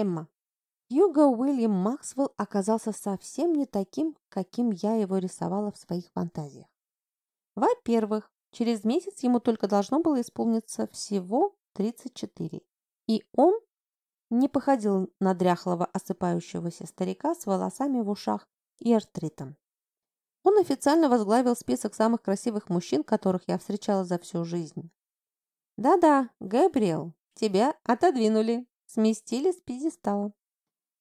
Эмма. Юго Уильям Максвелл оказался совсем не таким, каким я его рисовала в своих фантазиях. Во-первых, через месяц ему только должно было исполниться всего 34, и он не походил на дряхлого осыпающегося старика с волосами в ушах и артритом. Он официально возглавил список самых красивых мужчин, которых я встречала за всю жизнь. Да-да, Габриэл, тебя отодвинули, сместили с пьедестала.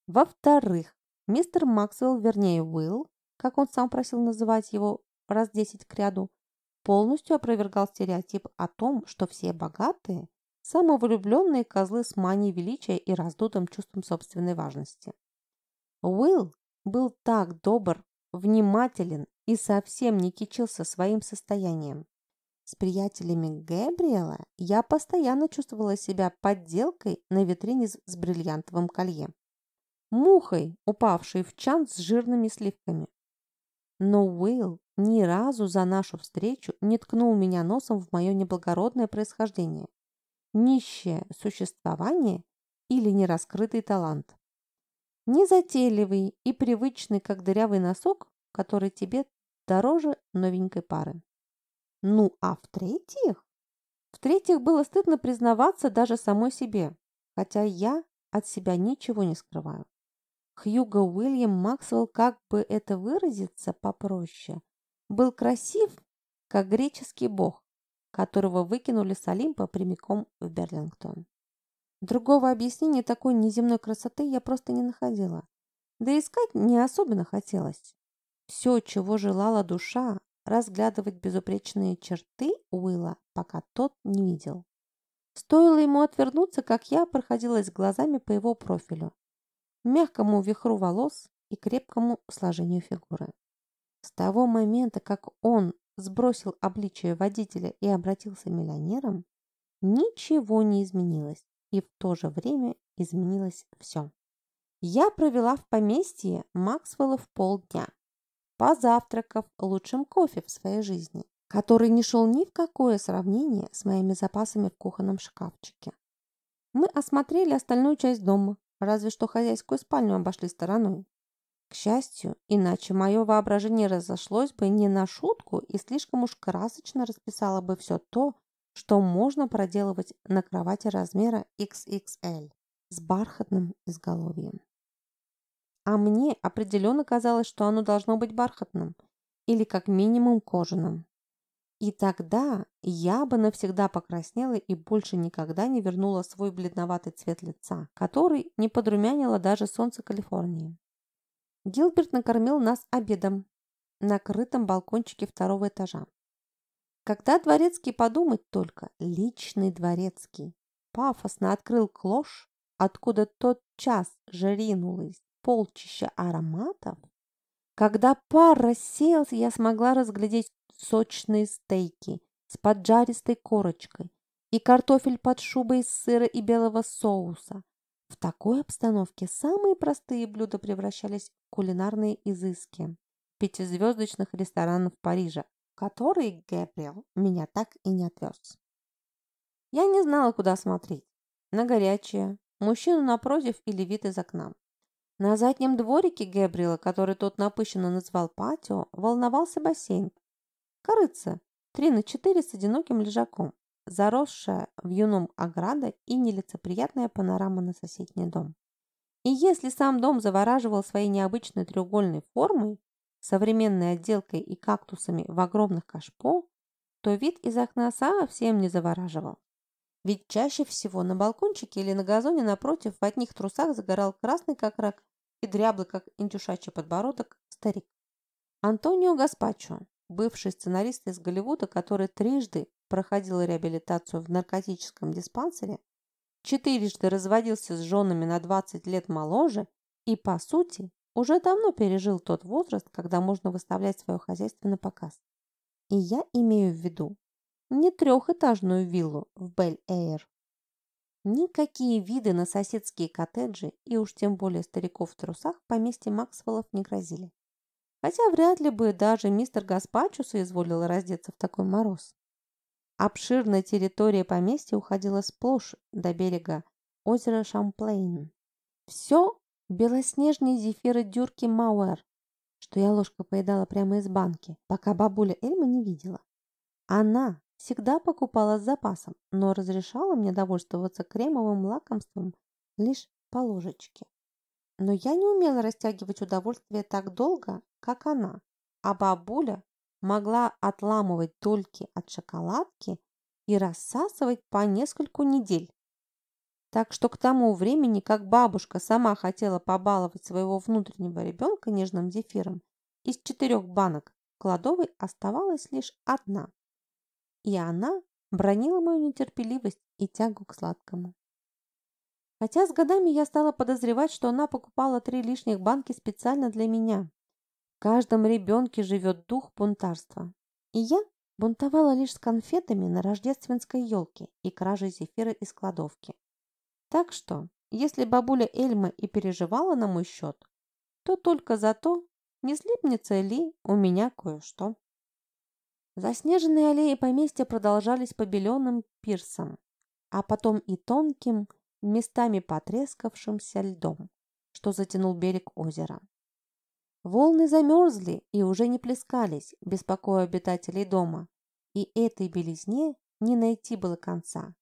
Во-вторых, мистер Максвелл, вернее Уилл, как он сам просил называть его раз десять к ряду, полностью опровергал стереотип о том, что все богатые – самовлюбленные козлы с манией величия и раздутым чувством собственной важности. Уилл был так добр, внимателен и совсем не кичился своим состоянием. С приятелями Габриэла я постоянно чувствовала себя подделкой на витрине с бриллиантовым колье мухой, упавшей в чан с жирными сливками. Но Уилл ни разу за нашу встречу не ткнул меня носом в мое неблагородное происхождение, нищее существование или нераскрытый талант. Незатейливый и привычный, как дырявый носок, который тебе дороже новенькой пары. Ну, а в-третьих? В-третьих, было стыдно признаваться даже самой себе, хотя я от себя ничего не скрываю. Хьюго Уильям Максвелл, как бы это выразиться попроще, был красив, как греческий бог, которого выкинули с Олимпа прямиком в Берлингтон. Другого объяснения такой неземной красоты я просто не находила. Да искать не особенно хотелось. Все, чего желала душа, разглядывать безупречные черты Уилла, пока тот не видел. Стоило ему отвернуться, как я проходилась глазами по его профилю мягкому вихру волос и крепкому сложению фигуры. С того момента, как он сбросил обличие водителя и обратился миллионером, ничего не изменилось, и в то же время изменилось все. Я провела в поместье Максвелла в полдня, позавтракав лучшим кофе в своей жизни, который не шел ни в какое сравнение с моими запасами в кухонном шкафчике. Мы осмотрели остальную часть дома, разве что хозяйскую спальню обошли стороной. К счастью, иначе мое воображение разошлось бы не на шутку и слишком уж красочно расписало бы все то, что можно проделывать на кровати размера XXL с бархатным изголовьем. А мне определенно казалось, что оно должно быть бархатным или как минимум кожаным. И тогда я бы навсегда покраснела и больше никогда не вернула свой бледноватый цвет лица, который не подрумянило даже солнце Калифорнии. Гилберт накормил нас обедом на крытом балкончике второго этажа. Когда дворецкий подумать только, личный дворецкий, пафосно открыл клош, откуда тот час же ринулось полчища ароматов, когда пар рассеялся, я смогла разглядеть сочные стейки с поджаристой корочкой и картофель под шубой из сыра и белого соуса. В такой обстановке самые простые блюда превращались в кулинарные изыски пятизвездочных ресторанов Парижа, которые Гэбриэл меня так и не отвез. Я не знала, куда смотреть. На горячее, мужчину напротив или вид из окна. На заднем дворике Гэбриэла, который тот напыщенно назвал патио, волновался бассейн, Корыца, три на четыре с одиноким лежаком, заросшая в юном ограда и нелицеприятная панорама на соседний дом. И если сам дом завораживал своей необычной треугольной формой, современной отделкой и кактусами в огромных кашпо, то вид из окна совсем не завораживал. Ведь чаще всего на балкончике или на газоне напротив в одних трусах загорал красный как рак и дряблый как индюшачий подбородок старик. Антонио Гаспачо, бывший сценарист из Голливуда, который трижды проходил реабилитацию в наркотическом диспансере, четырежды разводился с женами на 20 лет моложе и, по сути, уже давно пережил тот возраст, когда можно выставлять свое хозяйство на показ. И я имею в виду не трехэтажную виллу в Бель-Эйр. Никакие виды на соседские коттеджи и уж тем более стариков в трусах поместье Максвеллов не грозили хотя вряд ли бы даже мистер Гаспачо соизволил раздеться в такой мороз. Обширная территория поместья уходила сплошь до берега озера Шамплейн. Все белоснежные зефиры дюрки Мауэр, что я ложкой поедала прямо из банки, пока бабуля Эльма не видела. Она всегда покупала с запасом, но разрешала мне довольствоваться кремовым лакомством лишь по ложечке. Но я не умела растягивать удовольствие так долго, как она, а бабуля могла отламывать дольки от шоколадки и рассасывать по нескольку недель. Так что к тому времени, как бабушка сама хотела побаловать своего внутреннего ребенка нежным зефиром, из четырех банок кладовой оставалась лишь одна. И она бронила мою нетерпеливость и тягу к сладкому. Хотя с годами я стала подозревать, что она покупала три лишних банки специально для меня. В каждом ребенке живет дух бунтарства. И я бунтовала лишь с конфетами на рождественской елке и кражей зефира из кладовки. Так что, если бабуля Эльма и переживала на мой счет, то только за то, не слипнется ли у меня кое-что. Заснеженные аллеи поместья продолжались по беленым пирсам, а потом и тонким, местами потрескавшимся льдом, что затянул берег озера. Волны замерзли и уже не плескались, беспокоя обитателей дома, и этой белизне не найти было конца.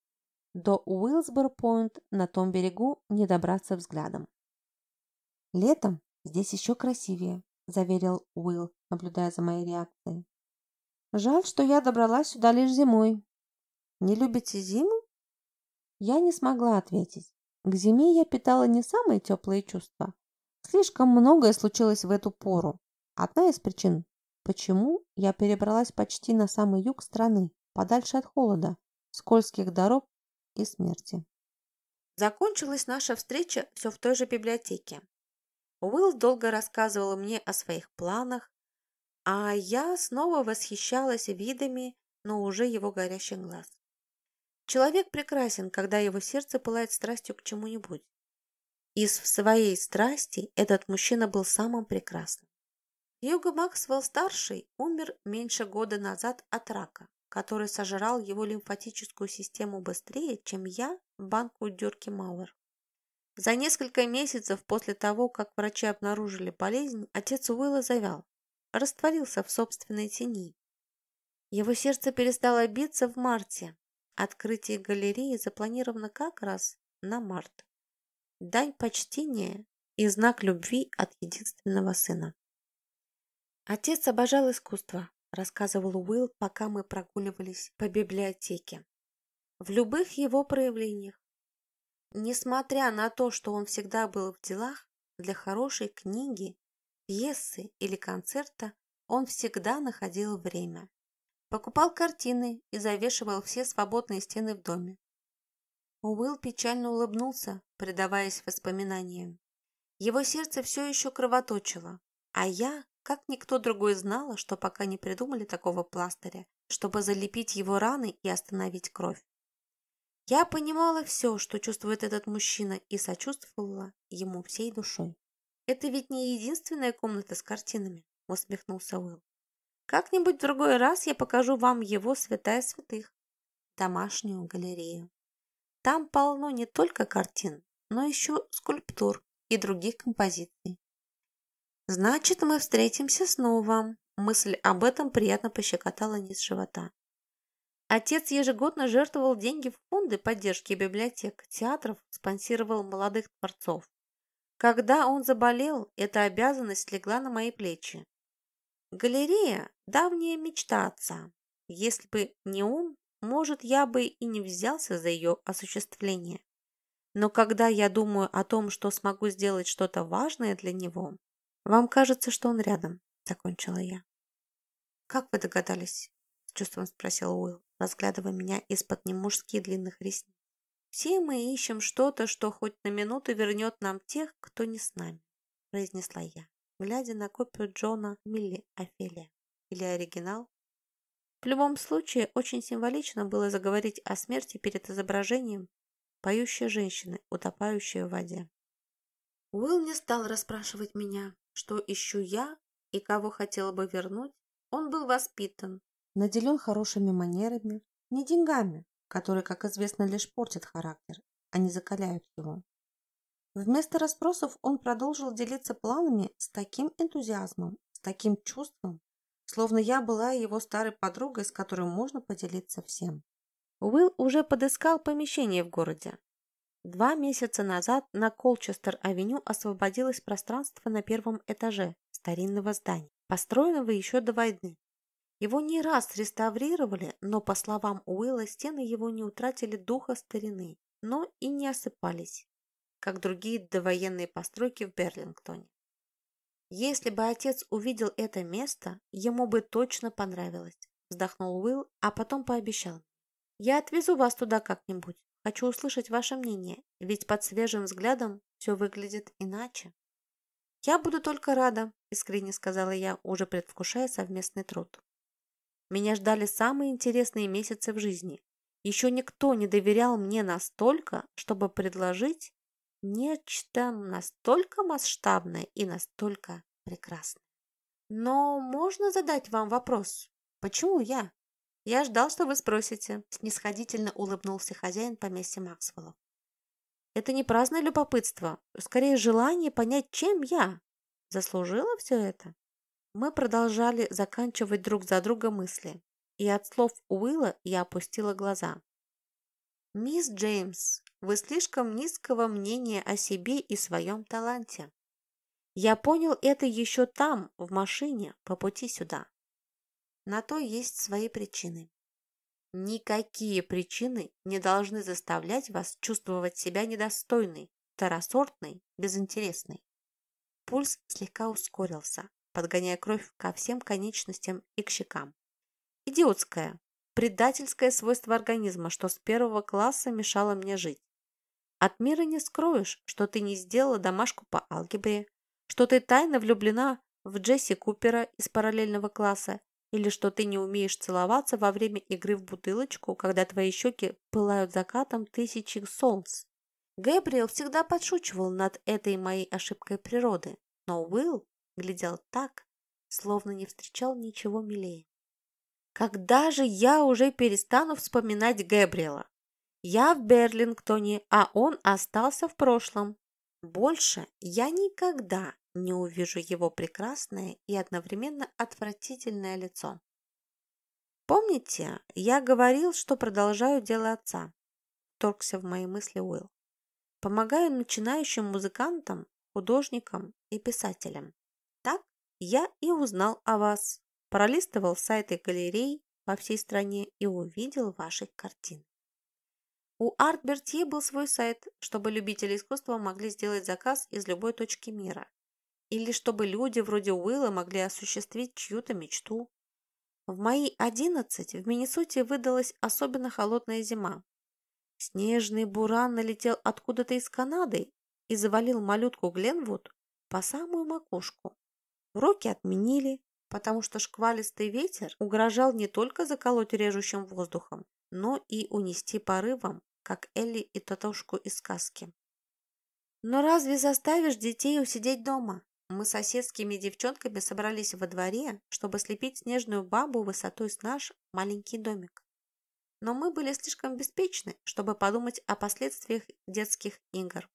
До Уилсбор-Пойнт на том берегу не добраться взглядом. «Летом здесь еще красивее», – заверил Уилл, наблюдая за моей реакцией. «Жаль, что я добралась сюда лишь зимой». «Не любите зиму?» Я не смогла ответить. К зиме я питала не самые теплые чувства. Слишком многое случилось в эту пору. Одна из причин, почему я перебралась почти на самый юг страны, подальше от холода, скользких дорог и смерти. Закончилась наша встреча все в той же библиотеке. Уилл долго рассказывал мне о своих планах, а я снова восхищалась видами, но уже его горящих глаз. Человек прекрасен, когда его сердце пылает страстью к чему-нибудь. Из своей страсти этот мужчина был самым прекрасным. Юго Максвелл-старший умер меньше года назад от рака, который сожрал его лимфатическую систему быстрее, чем я банку Дюрки Мауэр. За несколько месяцев после того, как врачи обнаружили болезнь, отец Уилла завял, растворился в собственной тени. Его сердце перестало биться в марте, Открытие галереи запланировано как раз на март. Дань почтения и знак любви от единственного сына. Отец обожал искусство, рассказывал Уилл, пока мы прогуливались по библиотеке. В любых его проявлениях. Несмотря на то, что он всегда был в делах, для хорошей книги, пьесы или концерта он всегда находил время. Покупал картины и завешивал все свободные стены в доме. Уилл печально улыбнулся, предаваясь воспоминаниям. Его сердце все еще кровоточило, а я, как никто другой, знала, что пока не придумали такого пластыря, чтобы залепить его раны и остановить кровь. Я понимала все, что чувствует этот мужчина, и сочувствовала ему всей душой. «Это ведь не единственная комната с картинами», — усмехнулся Уилл. Как-нибудь в другой раз я покажу вам его святая святых, домашнюю галерею. Там полно не только картин, но еще скульптур и других композиций. Значит, мы встретимся снова. Мысль об этом приятно пощекотала низ живота. Отец ежегодно жертвовал деньги в фонды поддержки библиотек, театров, спонсировал молодых творцов. Когда он заболел, эта обязанность легла на мои плечи. Галерея – давняя мечта отца. Если бы не он, может, я бы и не взялся за ее осуществление. Но когда я думаю о том, что смогу сделать что-то важное для него, вам кажется, что он рядом, закончила я. Как вы догадались? С чувством спросил Уилл, разглядывая меня из-под немужских длинных ресниц. Все мы ищем что-то, что хоть на минуту вернет нам тех, кто не с нами, произнесла я глядя на копию Джона Милли Офелия или оригинал. В любом случае, очень символично было заговорить о смерти перед изображением поющей женщины, утопающей в воде. Уилл не стал расспрашивать меня, что ищу я и кого хотела бы вернуть. Он был воспитан, наделен хорошими манерами, не деньгами, которые, как известно, лишь портят характер, а не закаляют его. Вместо расспросов он продолжил делиться планами с таким энтузиазмом, с таким чувством, словно я была его старой подругой, с которой можно поделиться всем. Уилл уже подыскал помещение в городе. Два месяца назад на Колчестер-авеню освободилось пространство на первом этаже старинного здания, построенного еще до войны. Его не раз реставрировали, но, по словам Уилла, стены его не утратили духа старины, но и не осыпались, как другие довоенные постройки в Берлингтоне. Если бы отец увидел это место, ему бы точно понравилось, вздохнул Уилл, а потом пообещал. Я отвезу вас туда как-нибудь. Хочу услышать ваше мнение, ведь под свежим взглядом все выглядит иначе. Я буду только рада, искренне сказала я, уже предвкушая совместный труд. Меня ждали самые интересные месяцы в жизни. Еще никто не доверял мне настолько, чтобы предложить нечто настолько масштабное и настолько прекрасное. Но можно задать вам вопрос? Почему я? Я ждал, что вы спросите. Снисходительно улыбнулся хозяин поместья Максвеллов. Это не праздное любопытство, скорее желание понять, чем я. Заслужила все это? Мы продолжали заканчивать друг за друга мысли, и от слов Уилла я опустила глаза. «Мисс Джеймс, вы слишком низкого мнения о себе и своем таланте. Я понял это еще там, в машине, по пути сюда. На то есть свои причины. Никакие причины не должны заставлять вас чувствовать себя недостойной, второсортной, безинтересной. Пульс слегка ускорился, подгоняя кровь ко всем конечностям и к щекам. Идиотское, предательское свойство организма, что с первого класса мешало мне жить. От мира не скроешь, что ты не сделала домашку по алгебре, что ты тайно влюблена в Джесси Купера из параллельного класса или что ты не умеешь целоваться во время игры в бутылочку, когда твои щеки пылают закатом тысячи солнц. Гэбриэл всегда подшучивал над этой моей ошибкой природы, но Уилл глядел так, словно не встречал ничего милее. Когда же я уже перестану вспоминать Гэбриэла? Я в Берлингтоне, а он остался в прошлом. Больше я никогда не увижу его прекрасное и одновременно отвратительное лицо. Помните, я говорил, что продолжаю дело отца? Торгся в мои мысли Уилл. Помогаю начинающим музыкантам, художникам и писателям. Я и узнал о вас. Пролистывал сайты галерей по всей стране и увидел ваши картины. У Арт Бертье был свой сайт, чтобы любители искусства могли сделать заказ из любой точки мира. Или чтобы люди вроде Уилла могли осуществить чью-то мечту. В мои одиннадцать в Миннесоте выдалась особенно холодная зима. Снежный буран налетел откуда-то из Канады и завалил малютку Гленвуд по самую макушку. Уроки отменили, потому что шквалистый ветер угрожал не только заколоть режущим воздухом, но и унести порывом, как Элли и Татошку из сказки. Но разве заставишь детей усидеть дома? Мы с соседскими девчонками собрались во дворе, чтобы слепить снежную бабу высотой с наш маленький домик. Но мы были слишком беспечны, чтобы подумать о последствиях детских игр.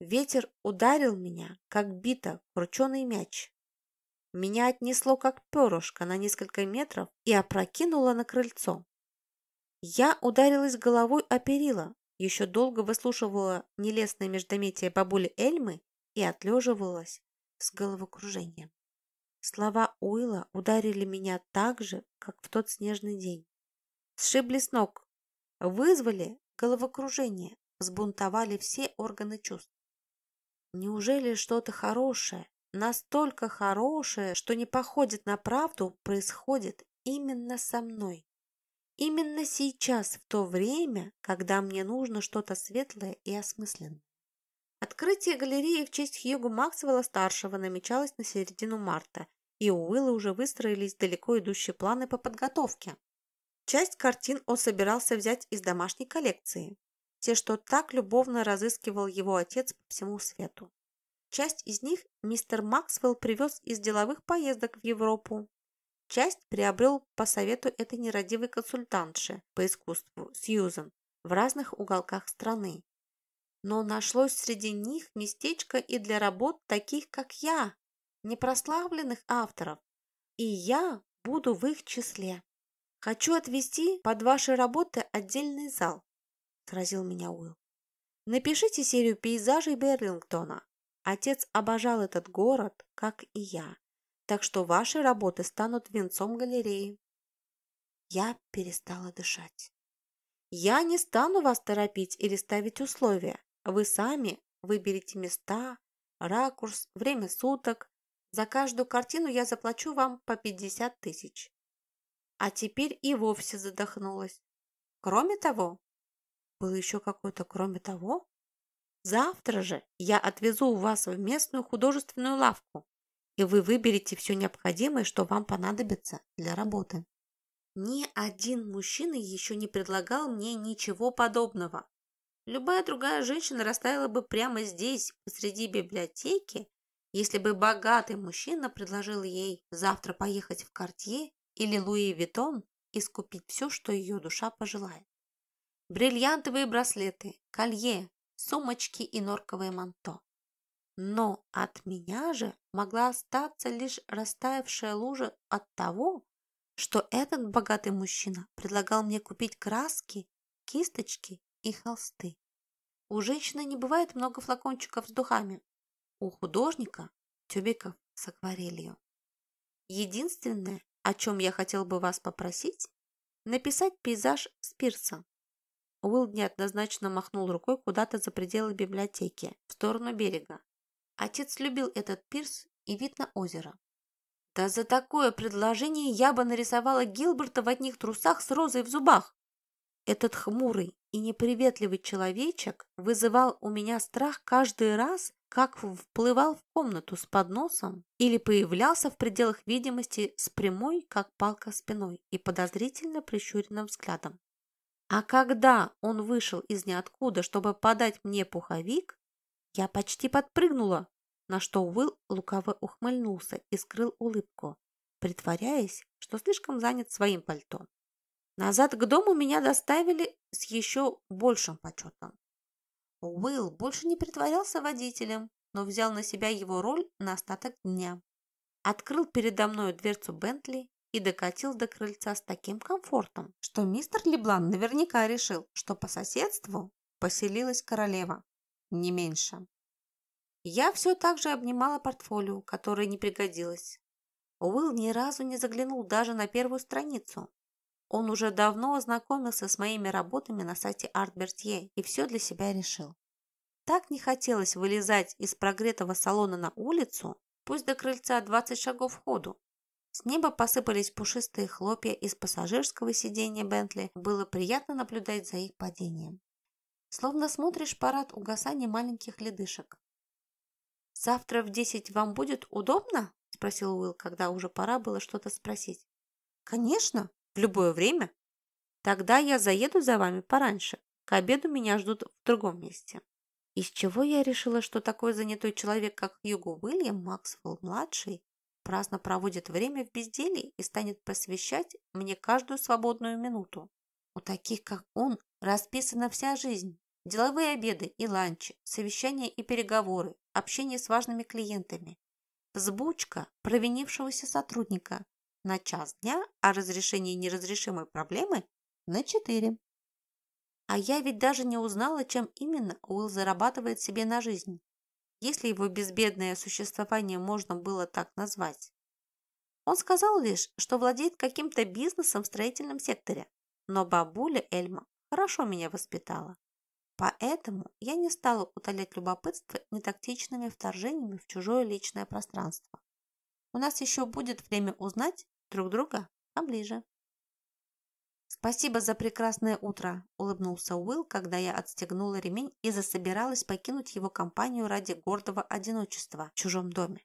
Ветер ударил меня, как бита, крученый мяч. Меня отнесло, как перышко, на несколько метров и опрокинуло на крыльцо. Я ударилась головой о перила, еще долго выслушивала нелестное междометие бабули Эльмы и отлеживалась с головокружением. Слова Уилла ударили меня так же, как в тот снежный день. Сшибли с ног, вызвали головокружение, взбунтовали все органы чувств. Неужели что-то хорошее, настолько хорошее, что не походит на правду, происходит именно со мной? Именно сейчас, в то время, когда мне нужно что-то светлое и осмысленное. Открытие галереи в честь Хьюго Максвелла-старшего намечалось на середину марта, и у Уилла уже выстроились далеко идущие планы по подготовке. Часть картин он собирался взять из домашней коллекции, те, что так любовно разыскивал его отец по всему свету. Часть из них мистер Максвелл привез из деловых поездок в Европу, Часть приобрел по совету этой нерадивой консультантши по искусству Сьюзан в разных уголках страны. Но нашлось среди них местечко и для работ таких, как я, непрославленных авторов. И я буду в их числе. Хочу отвести под ваши работы отдельный зал, сразил меня Уилл. Напишите серию пейзажей Берлингтона. Отец обожал этот город, как и я, так что ваши работы станут венцом галереи. Я перестала дышать. Я не стану вас торопить или ставить условия. Вы сами выберите места, ракурс, время суток. За каждую картину я заплачу вам по 50 тысяч. А теперь и вовсе задохнулась. Кроме того, было еще какое-то кроме того, завтра же я отвезу вас в местную художественную лавку, и вы выберете все необходимое, что вам понадобится для работы. Ни один мужчина еще не предлагал мне ничего подобного. Любая другая женщина растаяла бы прямо здесь, посреди библиотеки, если бы богатый мужчина предложил ей завтра поехать в Картье или Луи Виттон и скупить все, что ее душа пожелает. Бриллиантовые браслеты, колье, сумочки и норковое манто. Но от меня же могла остаться лишь растаявшая лужа от того, что этот богатый мужчина предлагал мне купить краски, кисточки и холсты. У женщины не бывает много флакончиков с духами. У художника тюбиков с акварелью. Единственное, о чем я хотел бы вас попросить, написать пейзаж с пирса. Уилл неоднозначно махнул рукой куда-то за пределы библиотеки, в сторону берега. Отец любил этот пирс и вид на озеро. Да за такое предложение я бы нарисовала Гилберта в одних трусах с розой в зубах. Этот хмурый и неприветливый человечек вызывал у меня страх каждый раз, как вплывал в комнату с подносом или появлялся в пределах видимости с прямой, как палка спиной и подозрительно прищуренным взглядом. А когда он вышел из ниоткуда, чтобы подать мне пуховик, я почти подпрыгнула, на что Уилл лукаво ухмыльнулся и скрыл улыбку, притворяясь, что слишком занят своим пальто. Назад к дому меня доставили с еще большим почетом. Уилл больше не притворялся водителем, но взял на себя его роль на остаток дня. Открыл передо мной дверцу Бентли и докатил до крыльца с таким комфортом, что мистер Леблан наверняка решил, что по соседству поселилась королева, не меньше. Я все так же обнимала портфолио, которое не пригодилось. Уилл ни разу не заглянул даже на первую страницу. Он уже давно ознакомился с моими работами на сайте Bertier и все для себя решил. Так не хотелось вылезать из прогретого салона на улицу, пусть до крыльца 20 шагов ходу, с неба посыпались пушистые хлопья из пассажирского сиденья Бентли. Было приятно наблюдать за их падением. Словно смотришь парад угасания маленьких ледышек. «Завтра в десять вам будет удобно?» – спросил Уилл, когда уже пора было что-то спросить. «Конечно, в любое время. Тогда я заеду за вами пораньше. К обеду меня ждут в другом месте». Из чего я решила, что такой занятой человек, как Юго Уильям Максвелл-младший, праздно проводит время в безделии и станет посвящать мне каждую свободную минуту. У таких, как он, расписана вся жизнь. Деловые обеды и ланчи, совещания и переговоры, общение с важными клиентами, взбучка провинившегося сотрудника на час дня, а разрешение неразрешимой проблемы на четыре. А я ведь даже не узнала, чем именно Уилл зарабатывает себе на жизнь если его безбедное существование можно было так назвать. Он сказал лишь, что владеет каким-то бизнесом в строительном секторе, но бабуля Эльма хорошо меня воспитала. Поэтому я не стала утолять любопытство нетактичными вторжениями в чужое личное пространство. У нас еще будет время узнать друг друга поближе. «Спасибо за прекрасное утро», – улыбнулся Уилл, когда я отстегнула ремень и засобиралась покинуть его компанию ради гордого одиночества в чужом доме.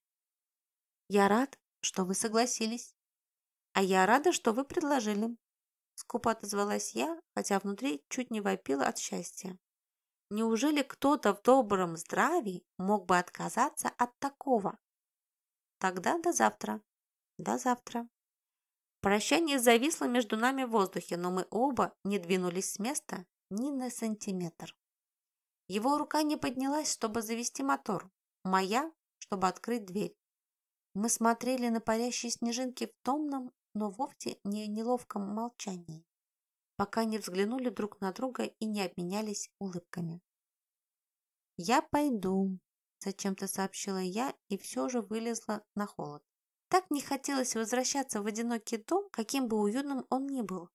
«Я рад, что вы согласились. А я рада, что вы предложили», – скупо отозвалась я, хотя внутри чуть не вопила от счастья. Неужели кто-то в добром здравии мог бы отказаться от такого? Тогда до завтра. До завтра. Прощание зависло между нами в воздухе, но мы оба не двинулись с места ни на сантиметр. Его рука не поднялась, чтобы завести мотор, моя, чтобы открыть дверь. Мы смотрели на парящие снежинки в томном, но вовсе не неловком молчании, пока не взглянули друг на друга и не обменялись улыбками. «Я пойду», – зачем-то сообщила я и все же вылезла на холод. Так не хотелось возвращаться в одинокий дом, каким бы уютным он ни был.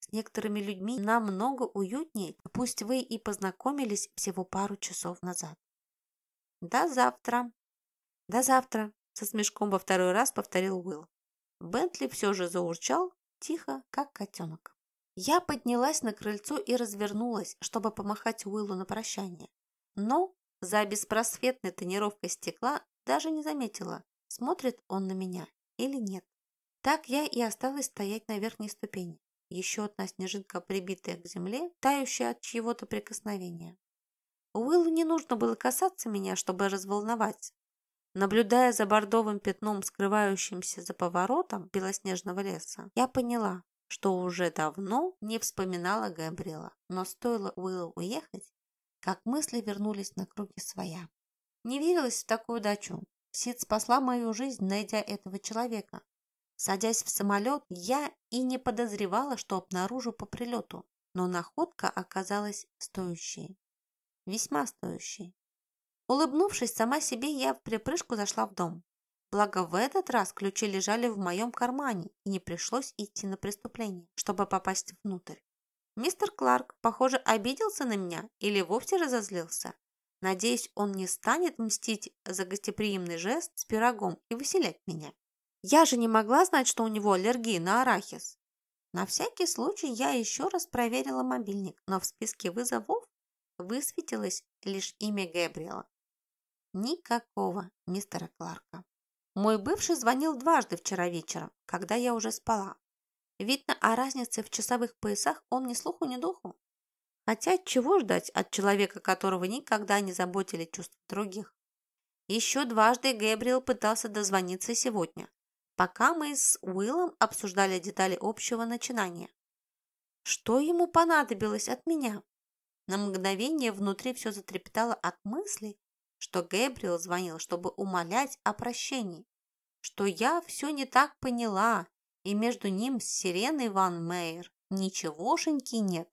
С некоторыми людьми намного уютнее, пусть вы и познакомились всего пару часов назад. До завтра. До завтра, со смешком во второй раз повторил Уилл. Бентли все же заурчал, тихо, как котенок. Я поднялась на крыльцо и развернулась, чтобы помахать Уиллу на прощание. Но за беспросветной тонировкой стекла даже не заметила, смотрит он на меня или нет. Так я и осталась стоять на верхней ступени. Еще одна снежинка, прибитая к земле, тающая от чьего-то прикосновения. Уиллу не нужно было касаться меня, чтобы разволновать. Наблюдая за бордовым пятном, скрывающимся за поворотом белоснежного леса, я поняла, что уже давно не вспоминала Габриэла, но стоило Уиллу уехать, как мысли вернулись на круги своя. Не верилась в такую удачу. Сид спасла мою жизнь, найдя этого человека. Садясь в самолет, я и не подозревала, что обнаружу по прилету, но находка оказалась стоящей. Весьма стоящей. Улыбнувшись сама себе, я в припрыжку зашла в дом. Благо, в этот раз ключи лежали в моем кармане, и не пришлось идти на преступление, чтобы попасть внутрь. Мистер Кларк, похоже, обиделся на меня или вовсе разозлился. Надеюсь, он не станет мстить за гостеприимный жест с пирогом и выселять меня. Я же не могла знать, что у него аллергия на арахис. На всякий случай я еще раз проверила мобильник, но в списке вызовов высветилось лишь имя Гэбриэла. Никакого мистера Кларка. Мой бывший звонил дважды вчера вечером, когда я уже спала. Видно, о разнице в часовых поясах он ни слуху, ни духу. Хотя чего ждать от человека, которого никогда не заботили чувства других? Еще дважды Гэбриэл пытался дозвониться сегодня, пока мы с Уиллом обсуждали детали общего начинания. Что ему понадобилось от меня? На мгновение внутри все затрепетало от мысли, что Гэбриэл звонил, чтобы умолять о прощении, что я все не так поняла, и между ним с Сиреной Ван Мейер ничегошеньки нет.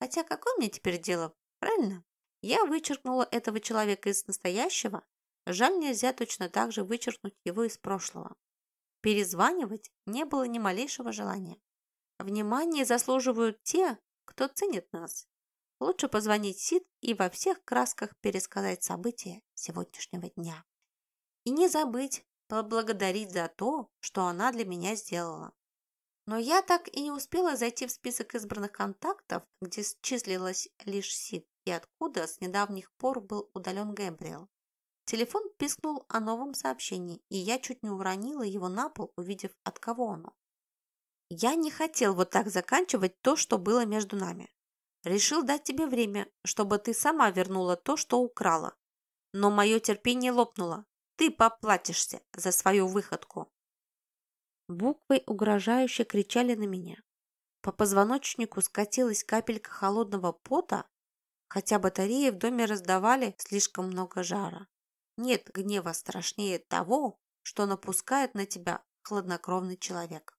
Хотя какое мне теперь дело, правильно? Я вычеркнула этого человека из настоящего, жаль нельзя точно так же вычеркнуть его из прошлого. Перезванивать не было ни малейшего желания. Внимание заслуживают те, кто ценит нас. Лучше позвонить Сид и во всех красках пересказать события сегодняшнего дня. И не забыть поблагодарить за то, что она для меня сделала. Но я так и не успела зайти в список избранных контактов, где числилась лишь Сид и откуда с недавних пор был удален Гэбриэл. Телефон пискнул о новом сообщении, и я чуть не уронила его на пол, увидев, от кого оно. Я не хотел вот так заканчивать то, что было между нами. Решил дать тебе время, чтобы ты сама вернула то, что украла. Но мое терпение лопнуло. Ты поплатишься за свою выходку. Буквы угрожающе кричали на меня. По позвоночнику скатилась капелька холодного пота, хотя батареи в доме раздавали слишком много жара. Нет гнева страшнее того, что напускает на тебя хладнокровный человек.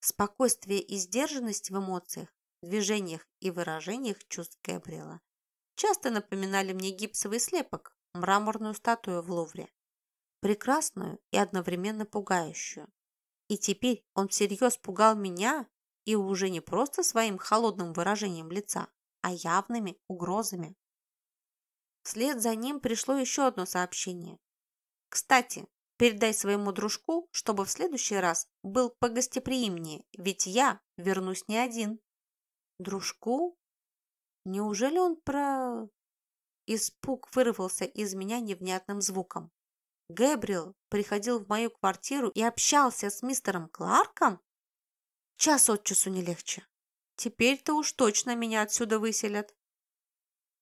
Спокойствие и сдержанность в эмоциях, движениях и выражениях чувств Габриэла часто напоминали мне гипсовый слепок, мраморную статую в Лувре прекрасную и одновременно пугающую. И теперь он всерьез пугал меня и уже не просто своим холодным выражением лица, а явными угрозами. Вслед за ним пришло еще одно сообщение. «Кстати, передай своему дружку, чтобы в следующий раз был погостеприимнее, ведь я вернусь не один». «Дружку? Неужели он про...» Испуг вырвался из меня невнятным звуком. Гэбриэл приходил в мою квартиру и общался с мистером Кларком? Час от часу не легче. Теперь-то уж точно меня отсюда выселят.